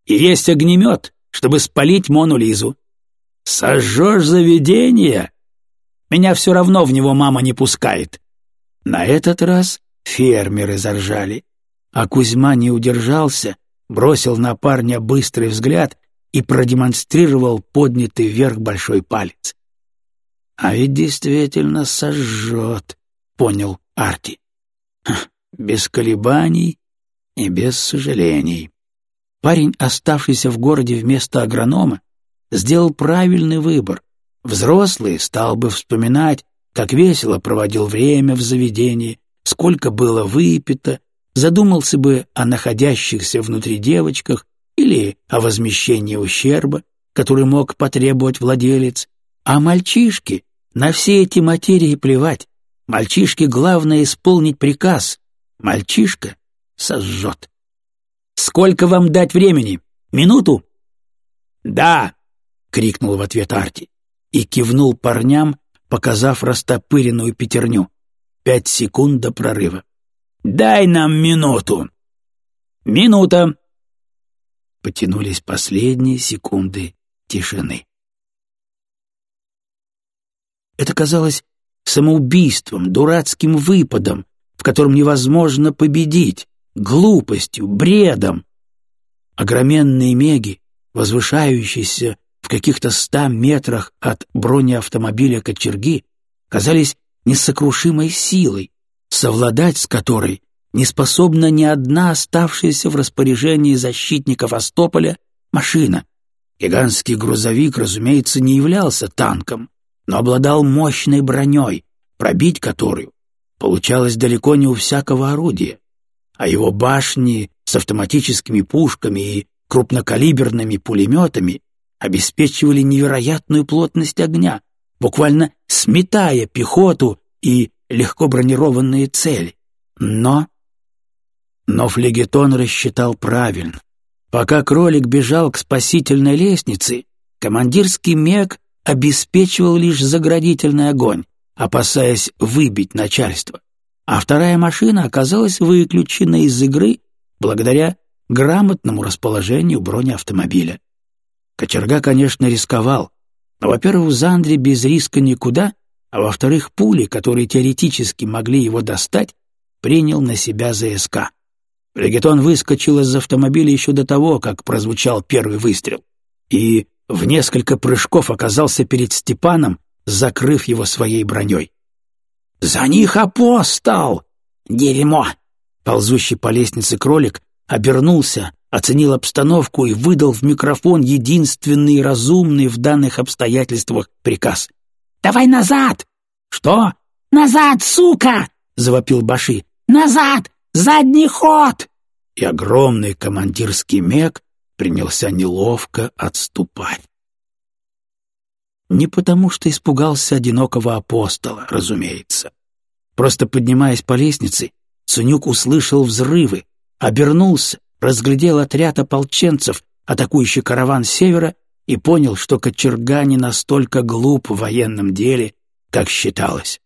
«И есть огнемет, чтобы спалить Мону Лизу. Сожжешь заведение? Меня все равно в него мама не пускает». На этот раз фермеры заржали, а Кузьма не удержался, бросил на парня быстрый взгляд и продемонстрировал поднятый вверх большой палец. «А ведь действительно сожжет», — понял Арти. «Без колебаний и без сожалений». Парень, оставшийся в городе вместо агронома, сделал правильный выбор. Взрослый стал бы вспоминать, как весело проводил время в заведении, сколько было выпито, задумался бы о находящихся внутри девочках или о возмещении ущерба, который мог потребовать владелец, а мальчишки на все эти материи плевать. Мальчишке главное исполнить приказ. Мальчишка сожжет. «Сколько вам дать времени? Минуту?» «Да!» — крикнул в ответ Арти и кивнул парням, показав растопыренную пятерню. Пять секунд до прорыва. «Дай нам минуту!» «Минута!» Потянулись последние секунды тишины. Это казалось самоубийством, дурацким выпадом, в котором невозможно победить, глупостью, бредом. Огроменные меги, возвышающиеся в каких-то ста метрах от бронеавтомобиля кочерги, казались несокрушимой силой, совладать с которой не способна ни одна оставшаяся в распоряжении защитников Остополя машина. Гигантский грузовик, разумеется, не являлся танком, но обладал мощной броней, пробить которую получалось далеко не у всякого орудия, а его башни с автоматическими пушками и крупнокалиберными пулеметами обеспечивали невероятную плотность огня, буквально сметая пехоту и легко бронированные цели. Но... Но флегетон рассчитал правильно. Пока кролик бежал к спасительной лестнице, командирский мег обеспечивал лишь заградительный огонь, опасаясь выбить начальство, а вторая машина оказалась выключена из игры благодаря грамотному расположению бронеавтомобиля. Кочерга, конечно, рисковал, но, во-первых, в Зандре без риска никуда, а во-вторых, пули, которые теоретически могли его достать, принял на себя ЗСК. Регетон выскочил из автомобиля еще до того, как прозвучал первый выстрел, и в несколько прыжков оказался перед Степаном, закрыв его своей броней. «За них апостол! Дерьмо!» Ползущий по лестнице кролик обернулся, оценил обстановку и выдал в микрофон единственный разумный в данных обстоятельствах приказ. «Давай назад!» «Что?» «Назад, сука!» — завопил Баши. «Назад! Задний ход!» И огромный командирский мег принялся неловко отступать. Не потому, что испугался одинокого апостола, разумеется. Просто поднимаясь по лестнице, Цунюк услышал взрывы, обернулся, разглядел отряд ополченцев, атакующий караван севера, и понял, что кочерга не настолько глуп в военном деле, как считалось.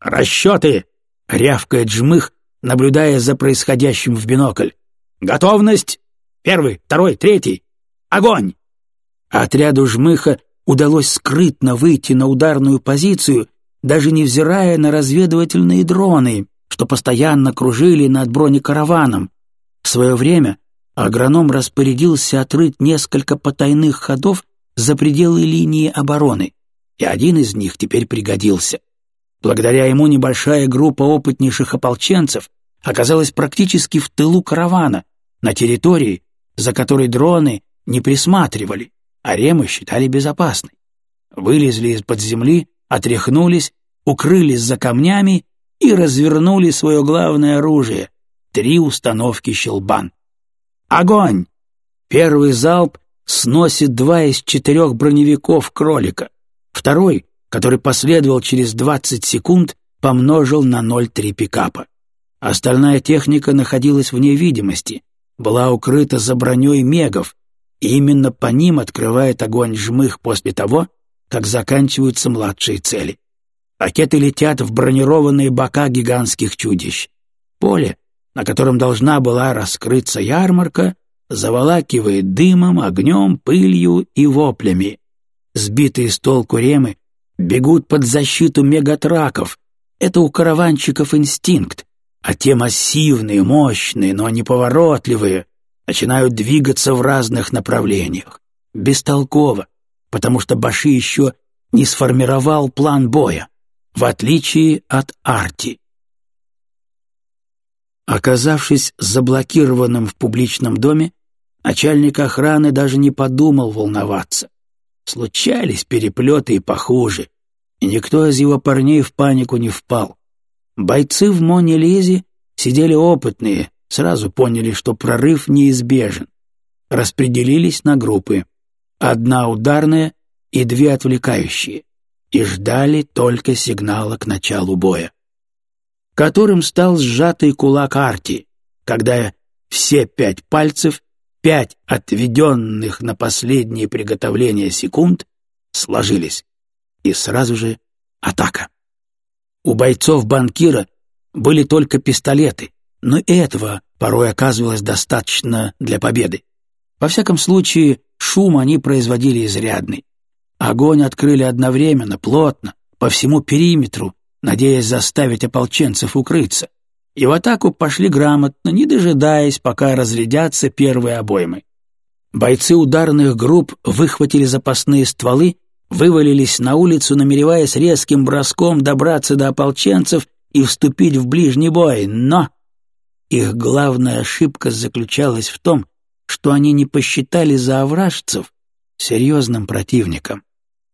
«Расчеты!» — рявкает жмых, наблюдая за происходящим в бинокль. «Готовность! Первый, второй, третий! Огонь!» Отряду жмыха удалось скрытно выйти на ударную позицию, даже невзирая на разведывательные дроны, что постоянно кружили над бронекараваном. Свое время агроном распорядился отрыть несколько потайных ходов за пределы линии обороны, и один из них теперь пригодился. Благодаря ему небольшая группа опытнейших ополченцев оказалась практически в тылу каравана, на территории, за которой дроны не присматривали, а ремы считали безопасной. Вылезли из-под земли, отряхнулись, укрылись за камнями и развернули свое главное оружие — три установки «Щелбан». Огонь! Первый залп сносит два из четырех броневиков кролика. Второй который последовал через 20 секунд, помножил на 0,3 пикапа. Остальная техника находилась вне видимости, была укрыта за броней мегов, и именно по ним открывает огонь жмых после того, как заканчиваются младшие цели. Ракеты летят в бронированные бока гигантских чудищ. Поле, на котором должна была раскрыться ярмарка, заволакивает дымом, огнем, пылью и воплями. Сбитые с толку ремы бегут под защиту мегатраков. Это у караванщиков инстинкт. А те массивные, мощные, но неповоротливые начинают двигаться в разных направлениях. Бестолково, потому что Баши еще не сформировал план боя, в отличие от Арти. Оказавшись заблокированным в публичном доме, начальник охраны даже не подумал волноваться. Случались переплеты и похуже, и никто из его парней в панику не впал. Бойцы в Моне-Лизе сидели опытные, сразу поняли, что прорыв неизбежен. Распределились на группы. Одна ударная и две отвлекающие. И ждали только сигнала к началу боя. Которым стал сжатый кулак Арти, когда все пять пальцев пять отведенных на последние приготовления секунд сложились, и сразу же атака. У бойцов банкира были только пистолеты, но этого порой оказывалось достаточно для победы. Во всяком случае, шум они производили изрядный. Огонь открыли одновременно, плотно, по всему периметру, надеясь заставить ополченцев укрыться и в атаку пошли грамотно, не дожидаясь, пока разрядятся первые обоймы. Бойцы ударных групп выхватили запасные стволы, вывалились на улицу, намереваясь резким броском добраться до ополченцев и вступить в ближний бой, но их главная ошибка заключалась в том, что они не посчитали заовражцев серьезным противником.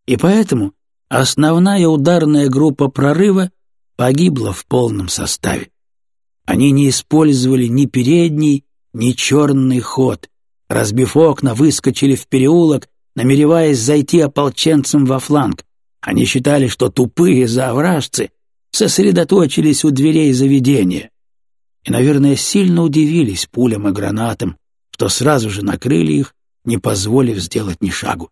И поэтому основная ударная группа прорыва погибла в полном составе. Они не использовали ни передний, ни черный ход. Разбив окна, выскочили в переулок, намереваясь зайти ополченцам во фланг. Они считали, что тупые заовражцы сосредоточились у дверей заведения. И, наверное, сильно удивились пулям и гранатам, что сразу же накрыли их, не позволив сделать ни шагу.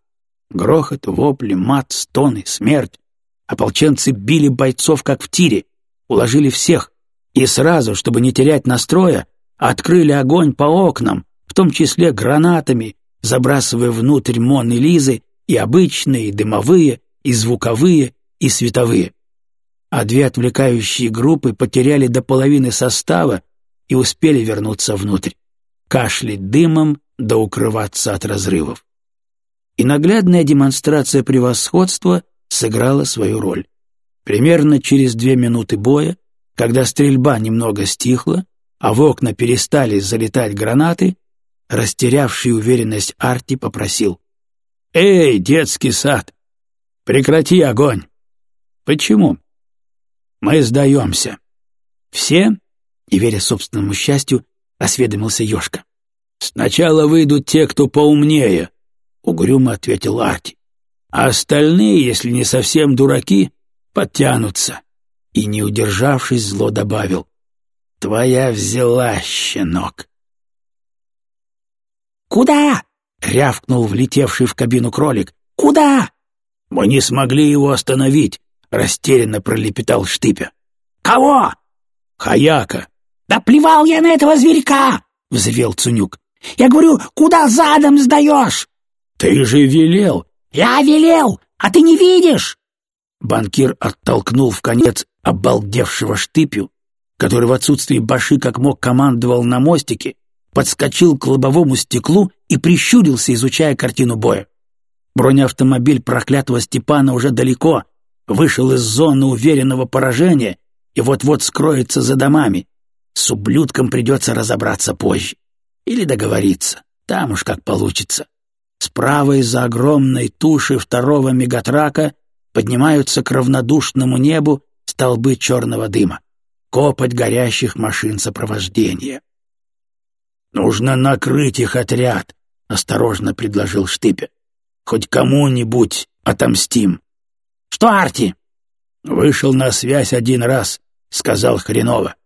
Грохот, вопли, мат, стоны, смерть. Ополченцы били бойцов, как в тире, уложили всех, и сразу, чтобы не терять настроя, открыли огонь по окнам, в том числе гранатами, забрасывая внутрь Мон и Лизы и обычные, и дымовые, и звуковые, и световые. А две отвлекающие группы потеряли до половины состава и успели вернуться внутрь, кашлять дымом да укрываться от разрывов. И наглядная демонстрация превосходства сыграла свою роль. Примерно через две минуты боя, когда стрельба немного стихла, а в окна перестали залетать гранаты, растерявший уверенность Арти попросил. «Эй, детский сад, прекрати огонь!» «Почему?» «Мы сдаемся». «Все?» — не веря собственному счастью, осведомился Ёшка. «Сначала выйдут те, кто поумнее», — угрюмо ответил Арти. «А остальные, если не совсем дураки, подтянутся». И, не удержавшись, зло добавил. «Твоя взяла, щенок». «Куда?» — рявкнул влетевший в кабину кролик. «Куда?» «Мы не смогли его остановить», — растерянно пролепетал Штыпя. «Кого?» «Хаяка». «Да плевал я на этого зверька!» — взвел Цунюк. «Я говорю, куда задом сдаешь?» «Ты же велел!» «Я велел, а ты не видишь!» Банкир оттолкнул в конец обалдевшего Штыпю, который в отсутствии баши как мог командовал на мостике, подскочил к лобовому стеклу и прищурился, изучая картину боя. Бронеавтомобиль проклятого Степана уже далеко, вышел из зоны уверенного поражения и вот-вот скроется за домами. С ублюдком придется разобраться позже. Или договориться, там уж как получится. Справа из-за огромной туши второго мегатрака поднимаются к равнодушному небу столбы черного дыма, копоть горящих машин сопровождения. «Нужно накрыть их отряд», — осторожно предложил Штыпе. «Хоть кому-нибудь отомстим». «Что, Арти?» «Вышел на связь один раз», — сказал хреново.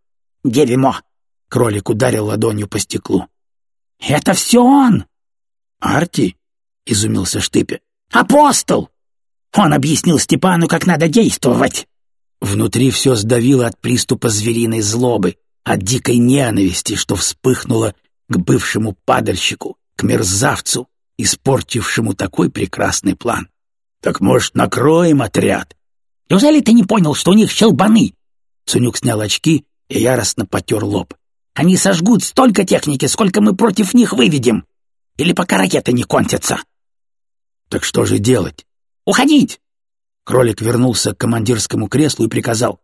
«Дерьмо!» — кролик ударил ладонью по стеклу. «Это все он!» «Арти?» — изумился Штыпе. «Апостол! Он объяснил Степану, как надо действовать!» Внутри все сдавило от приступа звериной злобы, от дикой ненависти, что вспыхнуло к бывшему падальщику, к мерзавцу, испортившему такой прекрасный план. «Так, может, накроем отряд?» «Неужели ты не понял, что у них щелбаны?» Цунюк снял очки и яростно потер лоб. «Они сожгут столько техники, сколько мы против них выведем. Или пока ракеты не кончатся». «Так что же делать?» «Уходить!» Кролик вернулся к командирскому креслу и приказал.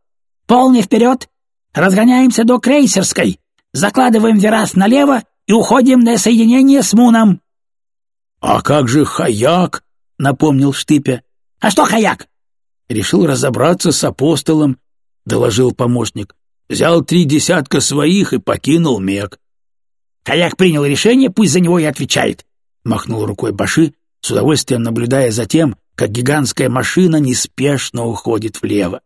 «Полный вперед! Разгоняемся до крейсерской! Закладываем Верас налево и уходим на соединение с Муном». «А как же Хаяк?» — напомнил Штыпя. «А что Хаяк?» «Решил разобраться с апостолом», — доложил помощник. «Взял три десятка своих и покинул Мег». «Хаяк принял решение, пусть за него и отвечает», — махнул рукой Баши, с удовольствием наблюдая за тем, как гигантская машина неспешно уходит влево.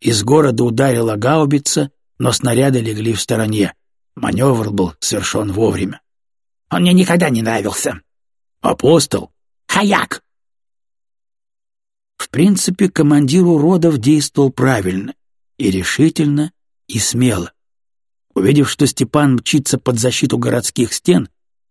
Из города ударила гаубица, но снаряды легли в стороне. Маневр был совершен вовремя. «Он мне никогда не нравился». «Апостол?» «Хаяк!» В принципе, командир уродов действовал правильно, и решительно, и смело. Увидев, что Степан мчится под защиту городских стен,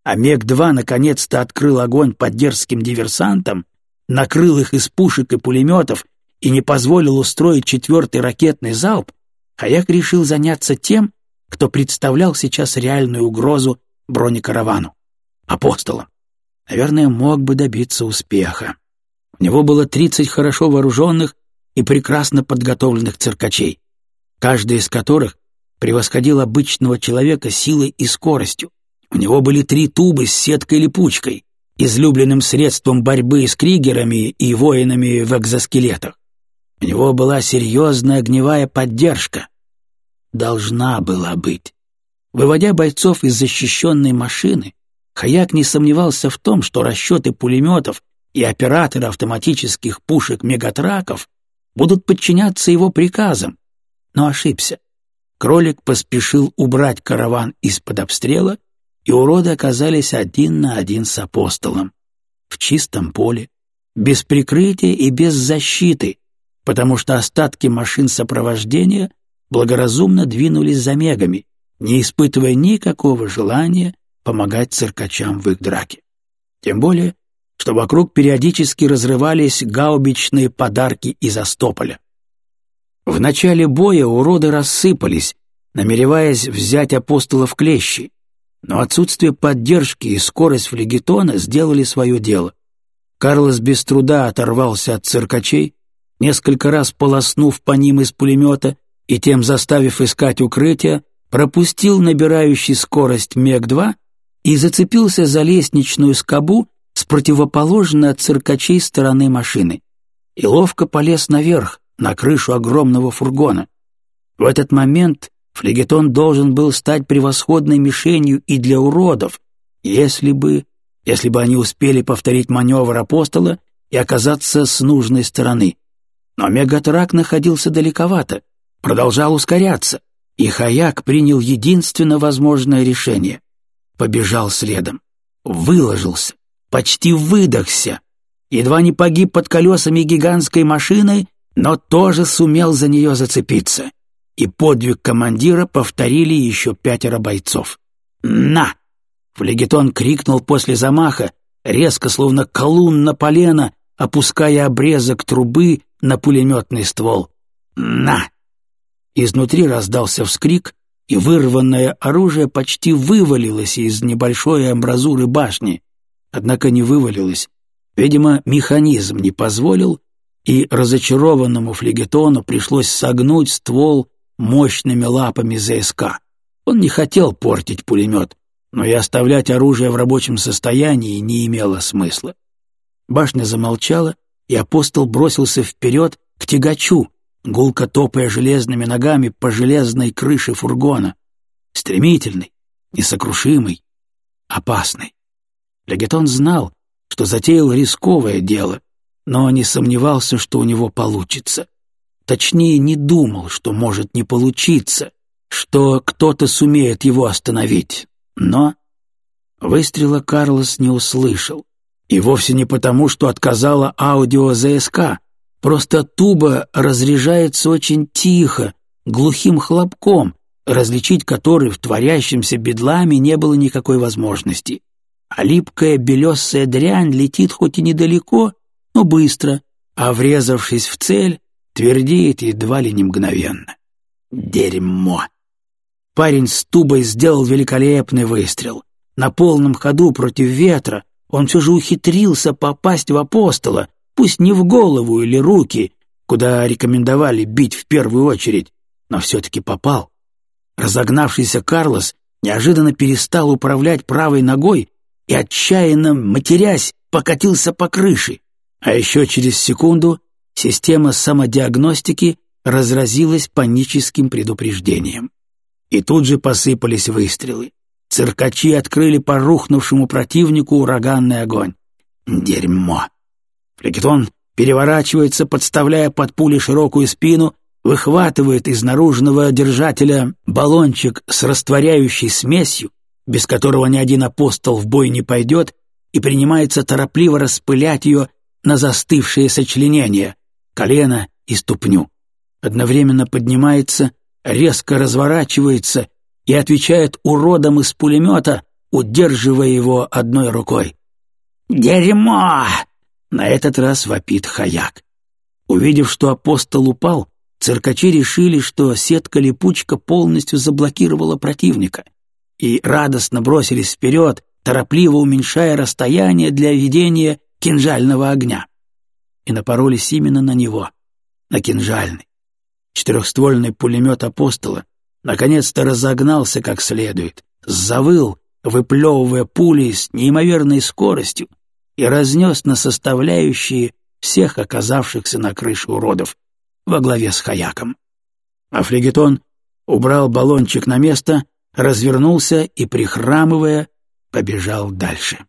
а Мег-2 наконец-то открыл огонь по дерзким диверсантам, накрыл их из пушек и пулеметов и не позволил устроить четвертый ракетный залп, Хаяк решил заняться тем, кто представлял сейчас реальную угрозу бронекаравану — апостолом. Наверное, мог бы добиться успеха. У него было тридцать хорошо вооруженных и прекрасно подготовленных циркачей, каждый из которых превосходил обычного человека силой и скоростью. У него были три тубы с сеткой-липучкой, излюбленным средством борьбы с кригерами и воинами в экзоскелетах. У него была серьезная огневая поддержка. Должна была быть. Выводя бойцов из защищенной машины, Хаяк не сомневался в том, что расчеты пулеметов и операторы автоматических пушек мегатраков будут подчиняться его приказам, но ошибся. Кролик поспешил убрать караван из-под обстрела и уроды оказались один на один с апостолом. В чистом поле, без прикрытия и без защиты, потому что остатки машин сопровождения благоразумно двинулись за мегами, не испытывая никакого желания помогать циркачам в их драке. Тем более, что вокруг периодически разрывались гаубичные подарки из Остополя. В начале боя уроды рассыпались, намереваясь взять апостола в клещи, но отсутствие поддержки и скорость флегетона сделали свое дело. Карлос без труда оторвался от циркачей, несколько раз полоснув по ним из пулемета и тем заставив искать укрытие, пропустил набирающий скорость МЕГ-2 и зацепился за лестничную скобу с противоположной от циркачей стороны машины и ловко полез наверх, на крышу огромного фургона. В этот момент флегетон должен был стать превосходной мишенью и для уродов, если бы... если бы они успели повторить маневр апостола и оказаться с нужной стороны. Но мегатрак находился далековато, продолжал ускоряться, и Хаяк принял единственно возможное решение. Побежал следом. Выложился. Почти выдохся. Едва не погиб под колесами гигантской машины, но тоже сумел за нее зацепиться. И подвиг командира повторили еще пятеро бойцов. «На!» Флегетон крикнул после замаха, резко, словно колун на полено, опуская обрезок трубы на пулеметный ствол. «На!» Изнутри раздался вскрик, и вырванное оружие почти вывалилось из небольшой амбразуры башни. Однако не вывалилось. Видимо, механизм не позволил, и разочарованному флегетону пришлось согнуть ствол мощными лапами ЗСК. Он не хотел портить пулемет, но и оставлять оружие в рабочем состоянии не имело смысла. Башня замолчала, и апостол бросился вперед к тягачу, гулко топая железными ногами по железной крыше фургона. Стремительный, несокрушимый, опасный. Легетон знал, что затеял рисковое дело, но не сомневался, что у него получится. Точнее, не думал, что может не получиться, что кто-то сумеет его остановить. Но выстрела Карлос не услышал. И вовсе не потому, что отказала аудио ЗСК, Просто туба разряжается очень тихо, глухим хлопком, различить который в творящемся бедламе не было никакой возможности. А липкая белесая дрянь летит хоть и недалеко, но быстро, а врезавшись в цель, твердеет едва ли не мгновенно. Дерьмо! Парень с тубой сделал великолепный выстрел. На полном ходу против ветра он все же ухитрился попасть в апостола, Пусть не в голову или руки, куда рекомендовали бить в первую очередь, но все-таки попал. Разогнавшийся Карлос неожиданно перестал управлять правой ногой и, отчаянно матерясь, покатился по крыше. А еще через секунду система самодиагностики разразилась паническим предупреждением. И тут же посыпались выстрелы. Циркачи открыли по рухнувшему противнику ураганный огонь. Дерьмо! Флегетон переворачивается, подставляя под пули широкую спину, выхватывает из наружного держателя баллончик с растворяющей смесью, без которого ни один апостол в бой не пойдет, и принимается торопливо распылять ее на застывшие сочленения, колено и ступню. Одновременно поднимается, резко разворачивается и отвечает уродом из пулемета, удерживая его одной рукой. «Дерьмо!» На этот раз вопит хаяк. Увидев, что апостол упал, циркачи решили, что сетка-липучка полностью заблокировала противника, и радостно бросились вперед, торопливо уменьшая расстояние для ведения кинжального огня. И напоролись именно на него, на кинжальный. Четырехствольный пулемет апостола наконец-то разогнался как следует, завыл, выплевывая пули с неимоверной скоростью, и разнес на составляющие всех оказавшихся на крыше уродов во главе с Хаяком. А флегетон убрал баллончик на место, развернулся и, прихрамывая, побежал дальше.